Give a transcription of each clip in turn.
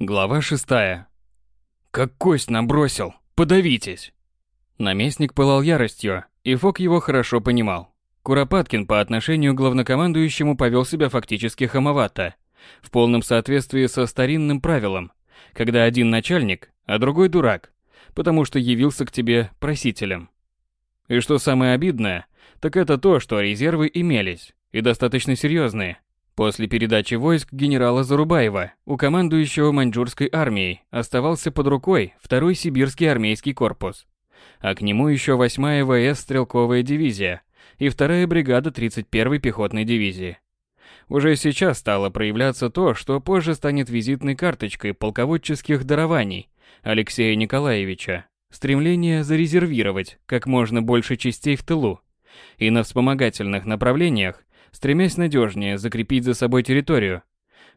Глава шестая. Как кость набросил, подавитесь. Наместник пылал яростью, и Фок его хорошо понимал. Куропаткин по отношению к главнокомандующему повел себя фактически хамовато, в полном соответствии со старинным правилом, когда один начальник, а другой дурак, потому что явился к тебе просителем. И что самое обидное, так это то, что резервы имелись, и достаточно серьезные. После передачи войск генерала Зарубаева у командующего маньчжурской армией оставался под рукой второй сибирский армейский корпус, а к нему еще 8-я ВС стрелковая дивизия и вторая бригада 31-й пехотной дивизии. Уже сейчас стало проявляться то, что позже станет визитной карточкой полководческих дарований Алексея Николаевича. Стремление зарезервировать как можно больше частей в тылу и на вспомогательных направлениях, стремясь надежнее закрепить за собой территорию,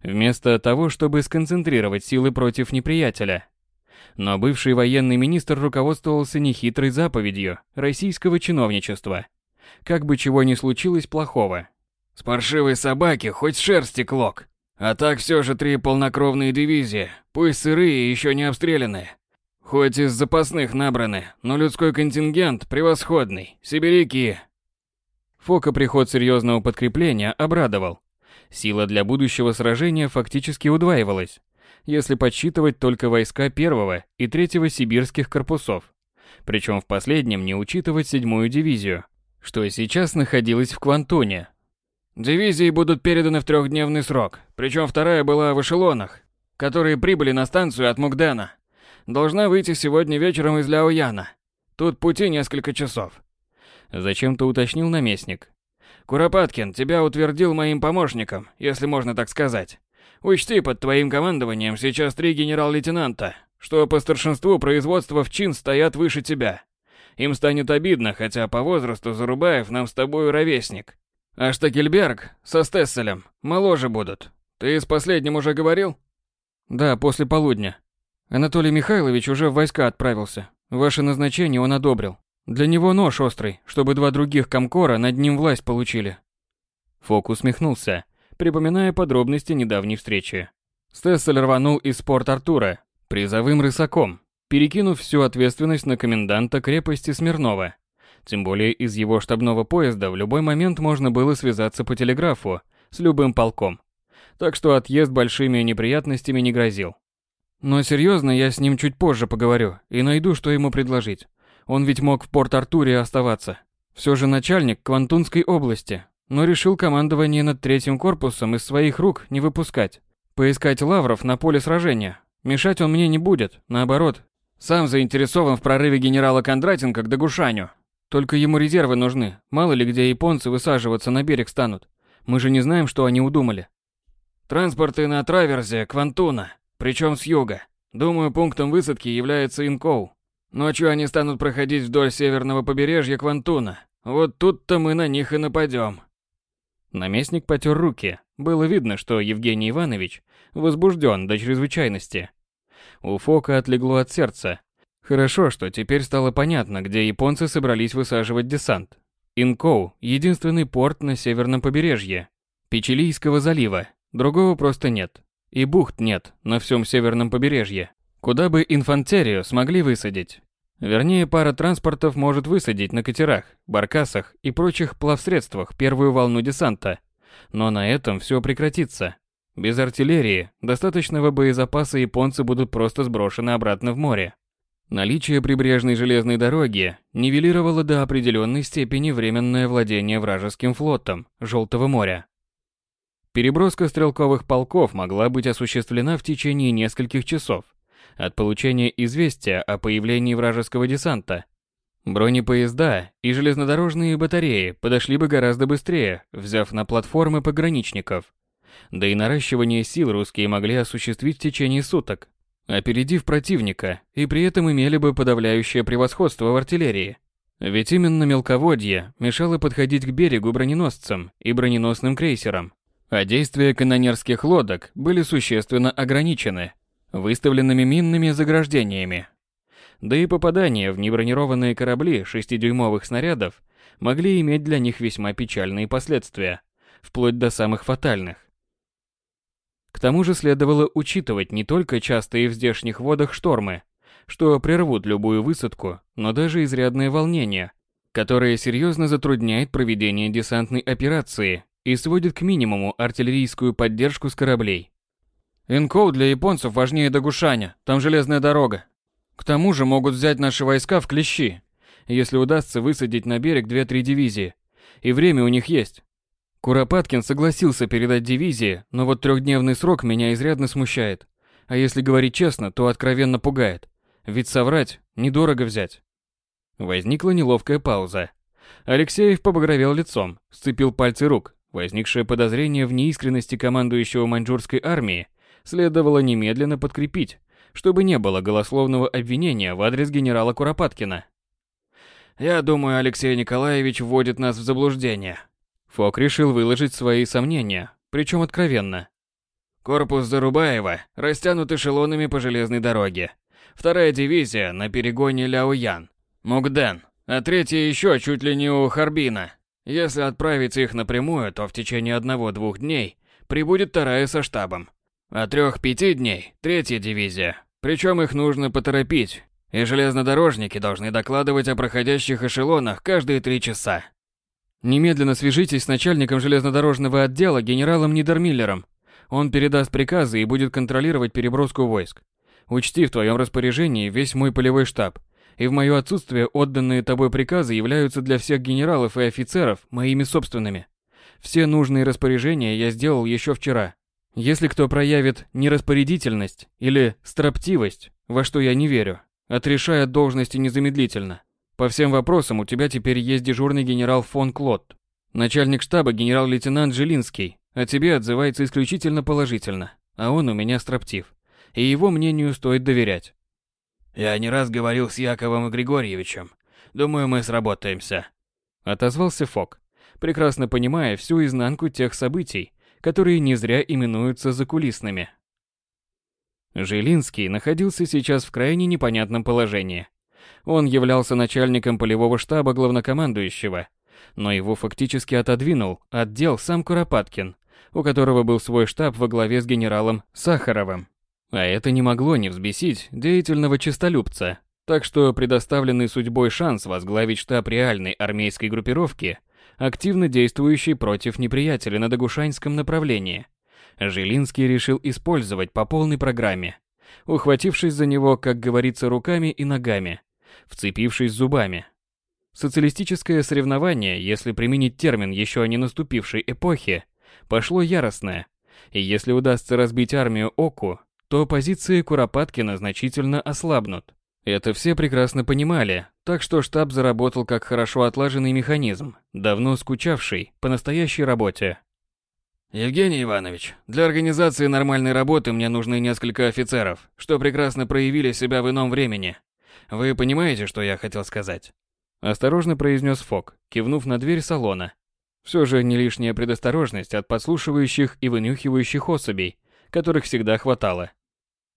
вместо того, чтобы сконцентрировать силы против неприятеля. Но бывший военный министр руководствовался нехитрой заповедью российского чиновничества. Как бы чего ни случилось плохого. С паршивой собаки хоть шерсти клок. А так все же три полнокровные дивизии, пусть сырые и еще не обстрелянные. Хоть из запасных набраны, но людской контингент превосходный. Сибиряки. Фока приход серьезного подкрепления обрадовал. Сила для будущего сражения фактически удваивалась, если подсчитывать только войска первого и третьего сибирских корпусов. Причем в последнем не учитывать седьмую дивизию, что сейчас находилась в Квантоне. Дивизии будут переданы в трехдневный срок, причем вторая была в эшелонах, которые прибыли на станцию от Мукдена. Должна выйти сегодня вечером из Ляояна. Тут пути несколько часов. Зачем-то уточнил наместник. Куропаткин тебя утвердил моим помощником, если можно так сказать. Учти, под твоим командованием сейчас три генерал-лейтенанта, что по старшинству производства в чин стоят выше тебя. Им станет обидно, хотя по возрасту Зарубаев нам с тобой ровесник. А Штакельберг со Стесселем моложе будут. Ты с последним уже говорил? Да, после полудня. Анатолий Михайлович уже в войска отправился. Ваше назначение он одобрил. Для него нож острый, чтобы два других комкора над ним власть получили. Фок усмехнулся, припоминая подробности недавней встречи. Стессель рванул из спорт Артура призовым рысаком, перекинув всю ответственность на коменданта крепости Смирнова. Тем более из его штабного поезда в любой момент можно было связаться по телеграфу с любым полком. Так что отъезд большими неприятностями не грозил. Но серьезно, я с ним чуть позже поговорю и найду, что ему предложить. Он ведь мог в Порт-Артуре оставаться. Все же начальник Квантунской области, но решил командование над третьим корпусом из своих рук не выпускать. Поискать лавров на поле сражения. Мешать он мне не будет, наоборот. Сам заинтересован в прорыве генерала Кондратенко к Дагушаню. Только ему резервы нужны, мало ли где японцы высаживаться на берег станут. Мы же не знаем, что они удумали. Транспорты на траверзе Квантуна. Причем с юга. Думаю, пунктом высадки является Инкоу. Ночью они станут проходить вдоль северного побережья Квантуна. Вот тут-то мы на них и нападем. Наместник потер руки. Было видно, что Евгений Иванович возбужден до чрезвычайности. У Фока отлегло от сердца. Хорошо, что теперь стало понятно, где японцы собрались высаживать десант. Инкоу – единственный порт на северном побережье Печилийского залива. Другого просто нет. И бухт нет на всем северном побережье, куда бы инфантерию смогли высадить. Вернее, пара транспортов может высадить на катерах, баркасах и прочих плавсредствах первую волну десанта. Но на этом все прекратится. Без артиллерии, достаточного боезапаса японцы будут просто сброшены обратно в море. Наличие прибрежной железной дороги нивелировало до определенной степени временное владение вражеским флотом Желтого моря. Переброска стрелковых полков могла быть осуществлена в течение нескольких часов от получения известия о появлении вражеского десанта. Бронепоезда и железнодорожные батареи подошли бы гораздо быстрее, взяв на платформы пограничников. Да и наращивание сил русские могли осуществить в течение суток, опередив противника, и при этом имели бы подавляющее превосходство в артиллерии. Ведь именно мелководье мешало подходить к берегу броненосцам и броненосным крейсерам а действия канонерских лодок были существенно ограничены выставленными минными заграждениями. Да и попадания в небронированные корабли шестидюймовых снарядов могли иметь для них весьма печальные последствия, вплоть до самых фатальных. К тому же следовало учитывать не только частые в здешних водах штормы, что прервут любую высадку, но даже изрядное волнение, которое серьезно затрудняет проведение десантной операции и сводит к минимуму артиллерийскую поддержку с кораблей. Инкоу для японцев важнее Дагушаня, там железная дорога. К тому же могут взять наши войска в клещи, если удастся высадить на берег 2-3 дивизии. И время у них есть. Куропаткин согласился передать дивизии, но вот трехдневный срок меня изрядно смущает. А если говорить честно, то откровенно пугает. Ведь соврать недорого взять. Возникла неловкая пауза. Алексеев побагровел лицом, сцепил пальцы рук. Возникшее подозрение в неискренности командующего маньчжурской армии следовало немедленно подкрепить, чтобы не было голословного обвинения в адрес генерала Куропаткина. «Я думаю, Алексей Николаевич вводит нас в заблуждение». Фок решил выложить свои сомнения, причем откровенно. Корпус Зарубаева растянут эшелонами по железной дороге. Вторая дивизия на перегоне Ляоян, Мугден, а третья еще чуть ли не у Харбина. Если отправить их напрямую, то в течение одного-двух дней прибудет вторая со штабом. А трех-пяти дней – третья дивизия. Причем их нужно поторопить, и железнодорожники должны докладывать о проходящих эшелонах каждые три часа. Немедленно свяжитесь с начальником железнодорожного отдела генералом Нидермиллером. Он передаст приказы и будет контролировать переброску войск. Учти в твоем распоряжении весь мой полевой штаб, и в мое отсутствие отданные тобой приказы являются для всех генералов и офицеров моими собственными. Все нужные распоряжения я сделал еще вчера. Если кто проявит нераспорядительность или строптивость, во что я не верю, отрешай от должности незамедлительно. По всем вопросам у тебя теперь есть дежурный генерал фон Клод. Начальник штаба генерал-лейтенант Жилинский о тебе отзывается исключительно положительно, а он у меня строптив. И его мнению стоит доверять. Я не раз говорил с Яковом Григорьевичем. Думаю, мы сработаемся. Отозвался Фок, прекрасно понимая всю изнанку тех событий, которые не зря именуются закулисными. Жилинский находился сейчас в крайне непонятном положении. Он являлся начальником полевого штаба главнокомандующего, но его фактически отодвинул отдел сам Куропаткин, у которого был свой штаб во главе с генералом Сахаровым. А это не могло не взбесить деятельного честолюбца, так что предоставленный судьбой шанс возглавить штаб реальной армейской группировки – активно действующий против неприятеля на Дагушанском направлении. Жилинский решил использовать по полной программе, ухватившись за него, как говорится, руками и ногами, вцепившись зубами. Социалистическое соревнование, если применить термин еще не наступившей эпохи, пошло яростное, и если удастся разбить армию Оку, то позиции Куропаткина значительно ослабнут. Это все прекрасно понимали, так что штаб заработал как хорошо отлаженный механизм, давно скучавший по настоящей работе. Евгений Иванович, для организации нормальной работы мне нужны несколько офицеров, что прекрасно проявили себя в ином времени. Вы понимаете, что я хотел сказать? Осторожно произнес Фок, кивнув на дверь салона. Все же не лишняя предосторожность от подслушивающих и вынюхивающих особей, которых всегда хватало.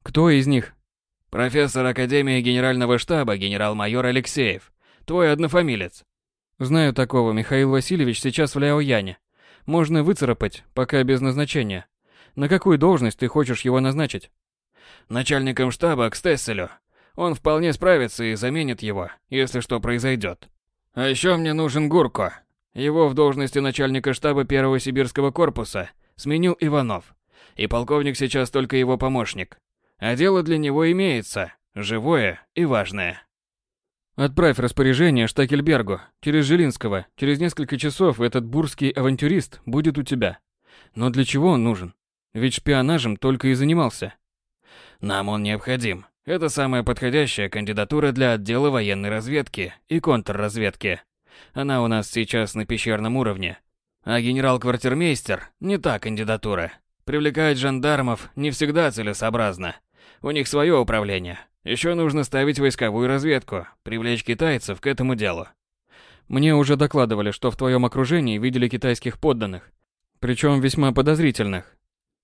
Кто из них? Профессор Академии Генерального штаба генерал-майор Алексеев. Твой однофамилец. Знаю такого, Михаил Васильевич сейчас в Ляояне. Можно выцарапать, пока без назначения. На какую должность ты хочешь его назначить? Начальником штаба к Стесселю. Он вполне справится и заменит его, если что произойдет. А еще мне нужен Гурко. Его в должности начальника штаба первого сибирского корпуса сменил Иванов. И полковник сейчас только его помощник. А дело для него имеется, живое и важное. Отправь распоряжение Штакельбергу через Жилинского. Через несколько часов этот бурский авантюрист будет у тебя. Но для чего он нужен? Ведь шпионажем только и занимался. Нам он необходим. Это самая подходящая кандидатура для отдела военной разведки и контрразведки. Она у нас сейчас на пещерном уровне. А генерал-квартирмейстер не та кандидатура. Привлекать жандармов не всегда целесообразно. У них свое управление. Еще нужно ставить войсковую разведку, привлечь китайцев к этому делу. Мне уже докладывали, что в твоем окружении видели китайских подданных, причем весьма подозрительных.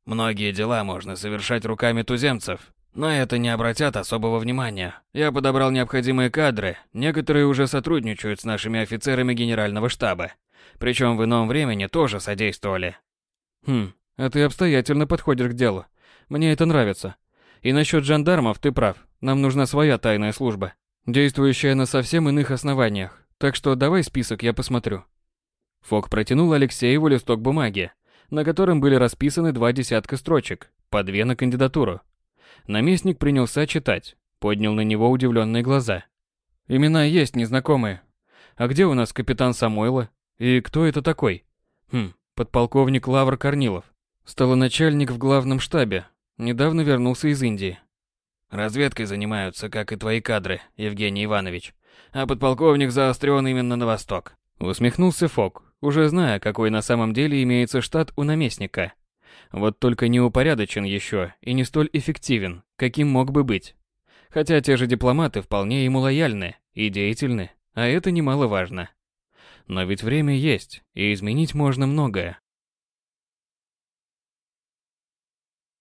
Многие дела можно совершать руками туземцев, но это не обратят особого внимания. Я подобрал необходимые кадры, некоторые уже сотрудничают с нашими офицерами генерального штаба, причем в ином времени тоже содействовали. Хм, А ты обстоятельно подходишь к делу. Мне это нравится. И насчет жандармов ты прав. Нам нужна своя тайная служба, действующая на совсем иных основаниях. Так что давай список, я посмотрю. Фок протянул Алексееву листок бумаги, на котором были расписаны два десятка строчек, по две на кандидатуру. Наместник принялся читать, поднял на него удивленные глаза. Имена есть незнакомые. А где у нас капитан Самойло? И кто это такой? Хм, подполковник Лавр Корнилов. Столоначальник в главном штабе. Недавно вернулся из Индии. Разведкой занимаются, как и твои кадры, Евгений Иванович. А подполковник заострен именно на восток. Усмехнулся Фок, уже зная, какой на самом деле имеется штат у наместника. Вот только не упорядочен еще и не столь эффективен, каким мог бы быть. Хотя те же дипломаты вполне ему лояльны и деятельны, а это немаловажно. Но ведь время есть, и изменить можно многое.